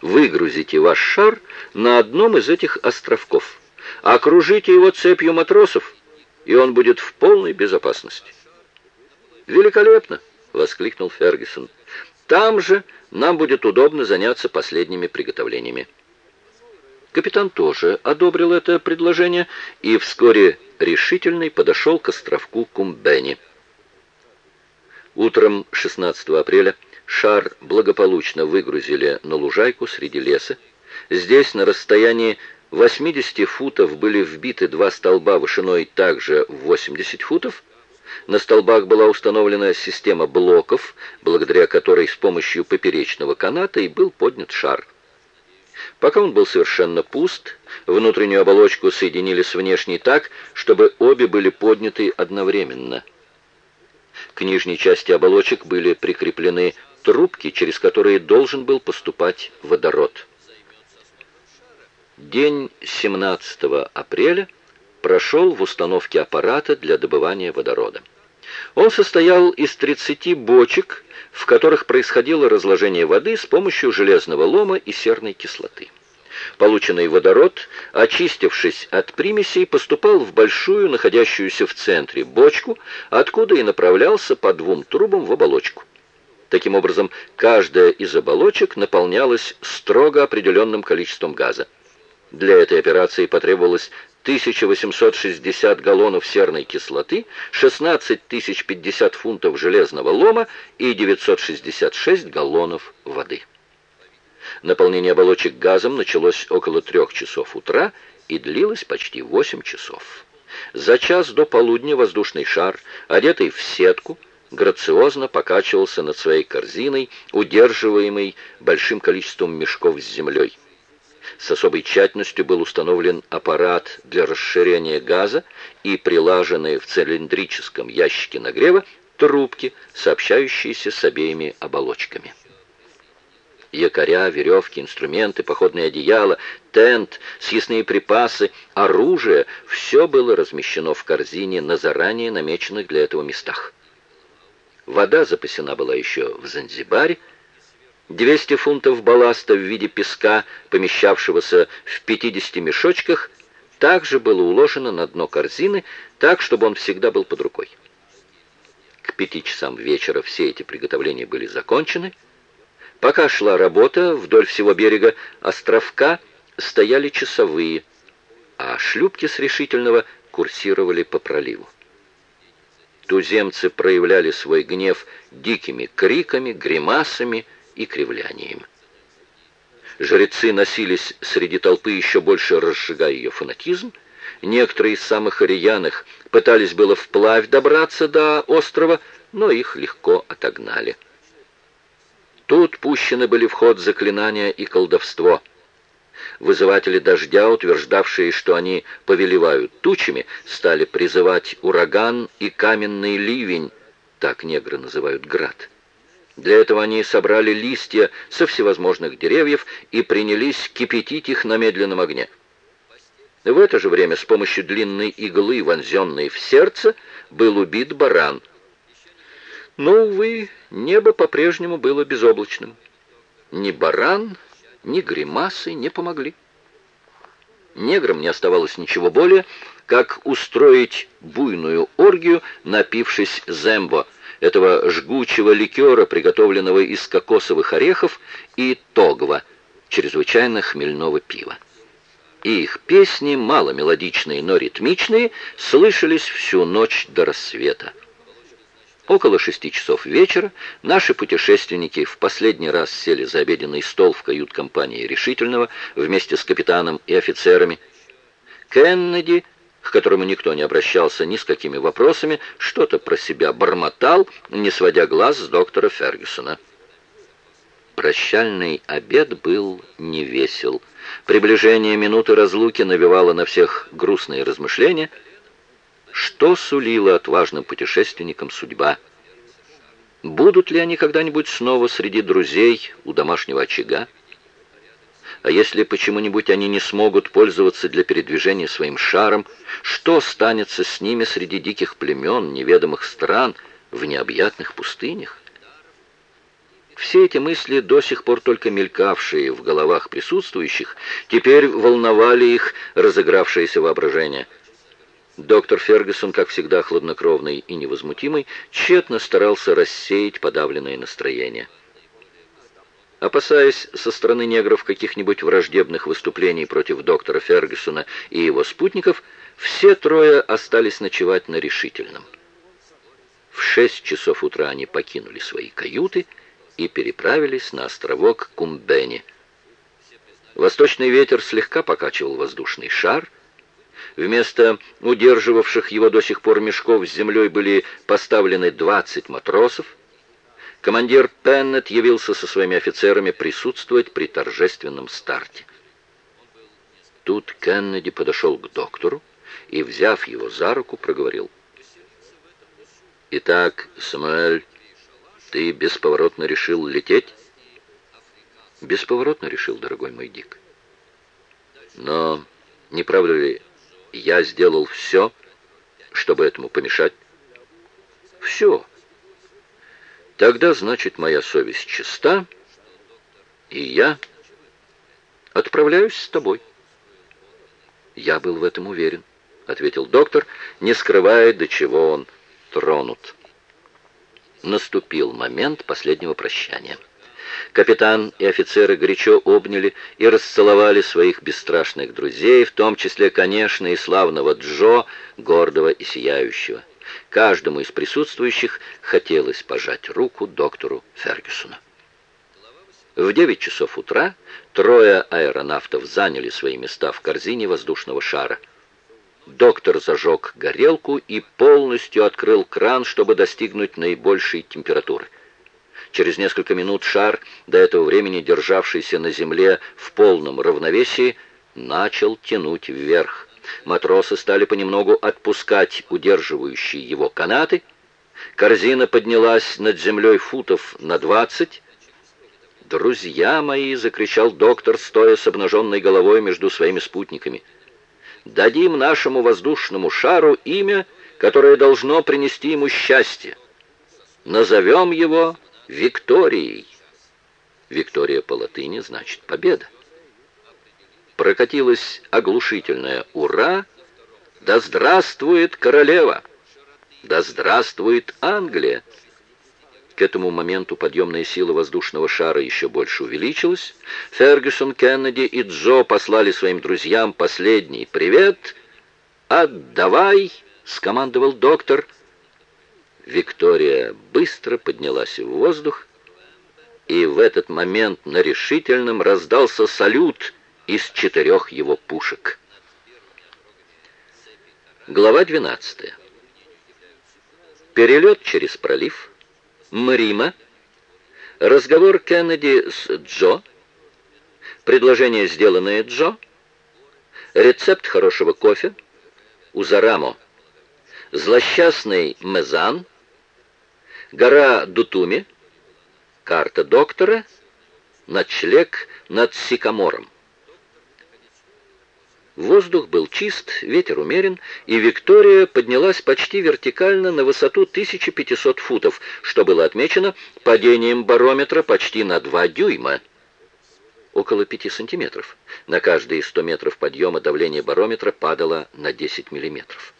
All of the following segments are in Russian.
выгрузите ваш шар на одном из этих островков, окружите его цепью матросов, и он будет в полной безопасности. «Великолепно!» — воскликнул Фергюсон. «Там же нам будет удобно заняться последними приготовлениями». Капитан тоже одобрил это предложение и вскоре решительный подошел к островку Кумбени. Утром 16 апреля шар благополучно выгрузили на лужайку среди леса. Здесь на расстоянии 80 футов были вбиты два столба вышиной также в 80 футов. На столбах была установлена система блоков, благодаря которой с помощью поперечного каната и был поднят шар. Пока он был совершенно пуст, внутреннюю оболочку соединили с внешней так, чтобы обе были подняты одновременно. К нижней части оболочек были прикреплены трубки, через которые должен был поступать водород. День 17 апреля прошел в установке аппарата для добывания водорода. Он состоял из 30 бочек, в которых происходило разложение воды с помощью железного лома и серной кислоты. Полученный водород, очистившись от примесей, поступал в большую, находящуюся в центре, бочку, откуда и направлялся по двум трубам в оболочку. Таким образом, каждая из оболочек наполнялась строго определенным количеством газа. Для этой операции потребовалось 1860 галлонов серной кислоты, 16 050 фунтов железного лома и 966 галлонов воды. Наполнение оболочек газом началось около трех часов утра и длилось почти 8 часов. За час до полудня воздушный шар, одетый в сетку, грациозно покачивался над своей корзиной, удерживаемой большим количеством мешков с землей. С особой тщательностью был установлен аппарат для расширения газа и прилаженные в цилиндрическом ящике нагрева трубки, сообщающиеся с обеими оболочками. Якоря, веревки, инструменты, походные одеяла, тент, съестные припасы, оружие — все было размещено в корзине на заранее намеченных для этого местах. Вода запасена была еще в Занзибаре, 200 фунтов балласта в виде песка, помещавшегося в 50 мешочках, также было уложено на дно корзины, так, чтобы он всегда был под рукой. К пяти часам вечера все эти приготовления были закончены. Пока шла работа, вдоль всего берега островка стояли часовые, а шлюпки с решительного курсировали по проливу. Туземцы проявляли свой гнев дикими криками, гримасами, и кривлянием. Жрецы носились среди толпы, еще больше разжигая ее фанатизм. Некоторые из самых рьяных пытались было вплавь добраться до острова, но их легко отогнали. Тут пущены были в ход заклинания и колдовство. Вызыватели дождя, утверждавшие, что они повелевают тучами, стали призывать ураган и каменный ливень, так негры называют град. Для этого они собрали листья со всевозможных деревьев и принялись кипятить их на медленном огне. В это же время с помощью длинной иглы, вонзенной в сердце, был убит баран. Но, увы, небо по-прежнему было безоблачным. Ни баран, ни гримасы не помогли. Неграм не оставалось ничего более, как устроить буйную оргию, напившись зембо, этого жгучего ликера, приготовленного из кокосовых орехов, и тогва, чрезвычайно хмельного пива. И их песни, мало мелодичные, но ритмичные, слышались всю ночь до рассвета. Около шести часов вечера наши путешественники в последний раз сели за обеденный стол в кают-компании «Решительного» вместе с капитаном и офицерами. Кеннеди к которому никто не обращался ни с какими вопросами, что-то про себя бормотал, не сводя глаз с доктора Фергюсона. Прощальный обед был невесел. Приближение минуты разлуки навевало на всех грустные размышления. Что сулила отважным путешественникам судьба? Будут ли они когда-нибудь снова среди друзей у домашнего очага? А если почему-нибудь они не смогут пользоваться для передвижения своим шаром, что станется с ними среди диких племен, неведомых стран, в необъятных пустынях? Все эти мысли, до сих пор только мелькавшие в головах присутствующих, теперь волновали их разыгравшееся воображение. Доктор Фергюсон, как всегда хладнокровный и невозмутимый, тщетно старался рассеять подавленное настроение. Опасаясь со стороны негров каких-нибудь враждебных выступлений против доктора Фергюсона и его спутников, все трое остались ночевать на решительном. В шесть часов утра они покинули свои каюты и переправились на островок Кумбени. Восточный ветер слегка покачивал воздушный шар. Вместо удерживавших его до сих пор мешков с землей были поставлены 20 матросов. Командир Пеннет явился со своими офицерами присутствовать при торжественном старте. Тут Кеннеди подошел к доктору и, взяв его за руку, проговорил. «Итак, Самуэль, ты бесповоротно решил лететь?» «Бесповоротно решил, дорогой мой Дик. Но, не правда ли, я сделал все, чтобы этому помешать?» «Все. Тогда, значит, моя совесть чиста, и я отправляюсь с тобой». «Я был в этом уверен», — ответил доктор, не скрывая, до чего он тронут. Наступил момент последнего прощания. Капитан и офицеры горячо обняли и расцеловали своих бесстрашных друзей, в том числе, конечно, и славного Джо, гордого и сияющего. Каждому из присутствующих хотелось пожать руку доктору Фергюсону. В 9 часов утра трое аэронавтов заняли свои места в корзине воздушного шара – Доктор зажег горелку и полностью открыл кран, чтобы достигнуть наибольшей температуры. Через несколько минут шар, до этого времени державшийся на земле в полном равновесии, начал тянуть вверх. Матросы стали понемногу отпускать удерживающие его канаты. Корзина поднялась над землей футов на двадцать. «Друзья мои!» — закричал доктор, стоя с обнаженной головой между своими спутниками — дадим нашему воздушному шару имя, которое должно принести ему счастье. Назовем его Викторией. Виктория по латыни значит победа. Прокатилось оглушительное «Ура!» «Да здравствует королева!» «Да здравствует Англия!» К этому моменту подъемная сила воздушного шара еще больше увеличилась. Фергюсон, Кеннеди и Джо послали своим друзьям последний привет. «Отдавай!» — скомандовал доктор. Виктория быстро поднялась в воздух, и в этот момент на решительном раздался салют из четырех его пушек. Глава 12. Перелет через пролив — Мрима, разговор Кеннеди с Джо, предложение, сделанное Джо, рецепт хорошего кофе, Узарамо, злосчастный Мезан, гора Дутуми, карта доктора, ночлег над Сикамором. Воздух был чист, ветер умерен, и Виктория поднялась почти вертикально на высоту 1500 футов, что было отмечено падением барометра почти на 2 дюйма, около 5 сантиметров. На каждые 100 метров подъема давление барометра падало на 10 миллиметров.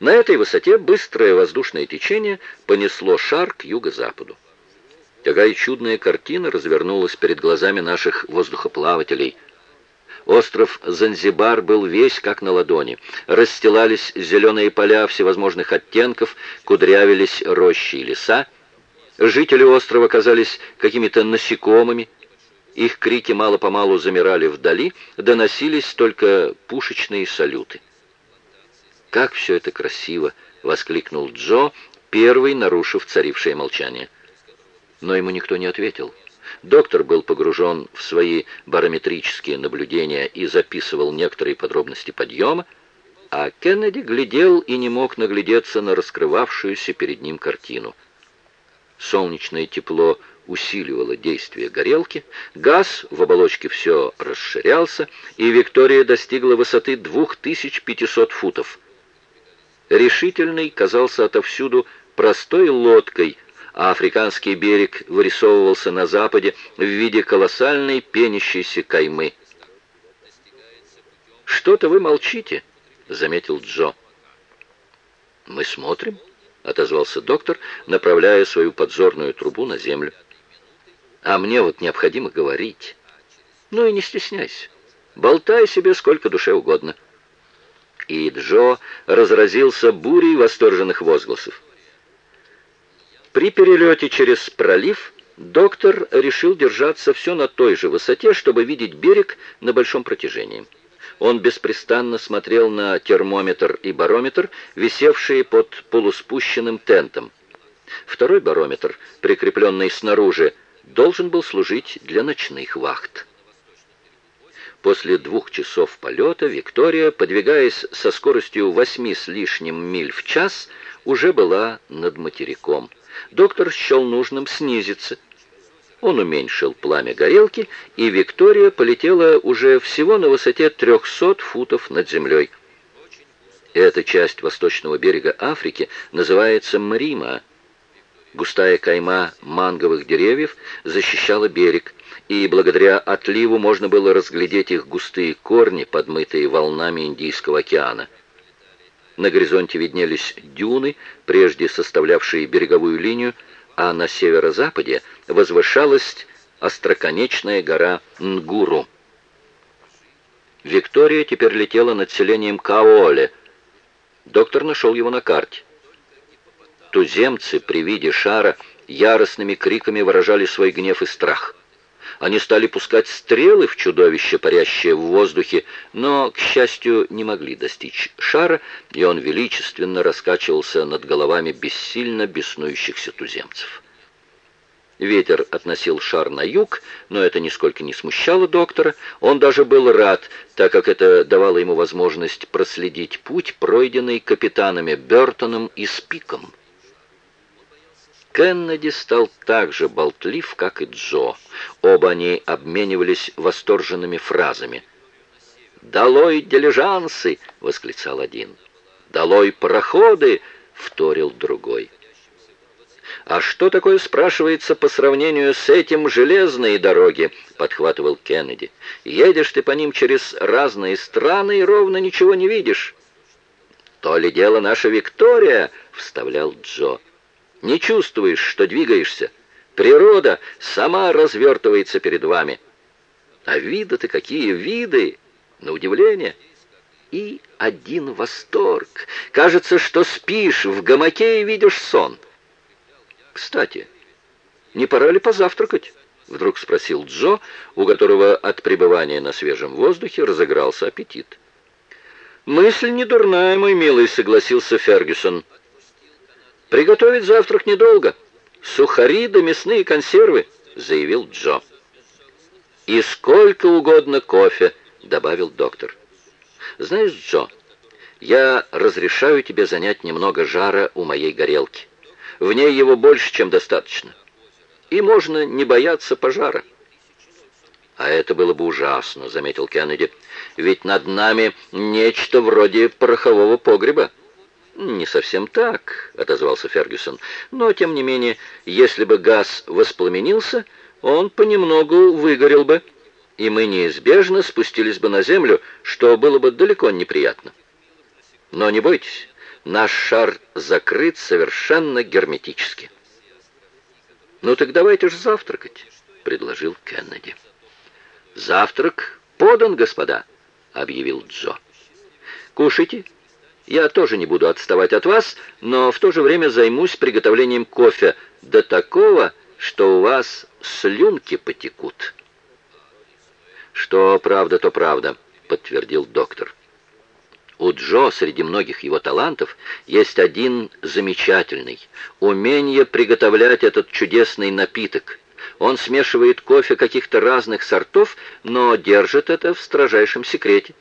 На этой высоте быстрое воздушное течение понесло шар к юго-западу. Какая чудная картина развернулась перед глазами наших воздухоплавателей – Остров Занзибар был весь как на ладони. Расстилались зеленые поля всевозможных оттенков, кудрявились рощи и леса. Жители острова казались какими-то насекомыми. Их крики мало-помалу замирали вдали, доносились только пушечные салюты. «Как все это красиво!» — воскликнул Джо, первый нарушив царившее молчание. Но ему никто не ответил. Доктор был погружен в свои барометрические наблюдения и записывал некоторые подробности подъема, а Кеннеди глядел и не мог наглядеться на раскрывавшуюся перед ним картину. Солнечное тепло усиливало действие горелки, газ в оболочке все расширялся, и Виктория достигла высоты 2500 футов. Решительный казался отовсюду простой лодкой, а африканский берег вырисовывался на западе в виде колоссальной пенящейся каймы. «Что-то вы молчите», — заметил Джо. «Мы смотрим», — отозвался доктор, направляя свою подзорную трубу на землю. «А мне вот необходимо говорить. Ну и не стесняйся. Болтай себе сколько душе угодно». И Джо разразился бурей восторженных возгласов. При перелете через пролив доктор решил держаться все на той же высоте, чтобы видеть берег на большом протяжении. Он беспрестанно смотрел на термометр и барометр, висевшие под полуспущенным тентом. Второй барометр, прикрепленный снаружи, должен был служить для ночных вахт. После двух часов полета Виктория, подвигаясь со скоростью восьми с лишним миль в час, уже была над материком. Доктор счел нужным снизиться, он уменьшил пламя горелки, и Виктория полетела уже всего на высоте 300 футов над землей. Эта часть восточного берега Африки называется Мрима. Густая кайма манговых деревьев защищала берег, и благодаря отливу можно было разглядеть их густые корни, подмытые волнами Индийского океана. На горизонте виднелись дюны, прежде составлявшие береговую линию, а на северо-западе возвышалась остроконечная гора Нгуру. Виктория теперь летела над селением Каоле. Доктор нашел его на карте. Туземцы при виде шара яростными криками выражали свой гнев и страх. Они стали пускать стрелы в чудовище, парящее в воздухе, но, к счастью, не могли достичь шара, и он величественно раскачивался над головами бессильно беснующихся туземцев. Ветер относил шар на юг, но это нисколько не смущало доктора. Он даже был рад, так как это давало ему возможность проследить путь, пройденный капитанами Бертоном и Спиком. Кеннеди стал так же болтлив, как и Джо. Оба они обменивались восторженными фразами. «Долой дилижансы!» — восклицал один. «Долой пароходы!» — вторил другой. «А что такое, спрашивается, по сравнению с этим железные дороги?» — подхватывал Кеннеди. «Едешь ты по ним через разные страны и ровно ничего не видишь». «То ли дело наша Виктория!» — вставлял Джо не чувствуешь, что двигаешься. Природа сама развертывается перед вами. А виды-то какие виды! На удивление. И один восторг. Кажется, что спишь в гамаке и видишь сон. Кстати, не пора ли позавтракать? Вдруг спросил Джо, у которого от пребывания на свежем воздухе разыгрался аппетит. «Мысль не дурная, мой милый», — согласился Фергюсон. «Приготовить завтрак недолго. Сухари да мясные консервы», — заявил Джо. «И сколько угодно кофе», — добавил доктор. «Знаешь, Джо, я разрешаю тебе занять немного жара у моей горелки. В ней его больше, чем достаточно. И можно не бояться пожара». «А это было бы ужасно», — заметил Кеннеди. «Ведь над нами нечто вроде порохового погреба». «Не совсем так», — отозвался Фергюсон. «Но, тем не менее, если бы газ воспламенился, он понемногу выгорел бы, и мы неизбежно спустились бы на землю, что было бы далеко неприятно. Но не бойтесь, наш шар закрыт совершенно герметически». «Ну так давайте же завтракать», — предложил Кеннеди. «Завтрак подан, господа», — объявил Джо. «Кушайте». Я тоже не буду отставать от вас, но в то же время займусь приготовлением кофе до такого, что у вас слюнки потекут. Что правда, то правда, подтвердил доктор. У Джо среди многих его талантов есть один замечательный — умение приготовлять этот чудесный напиток. Он смешивает кофе каких-то разных сортов, но держит это в строжайшем секрете.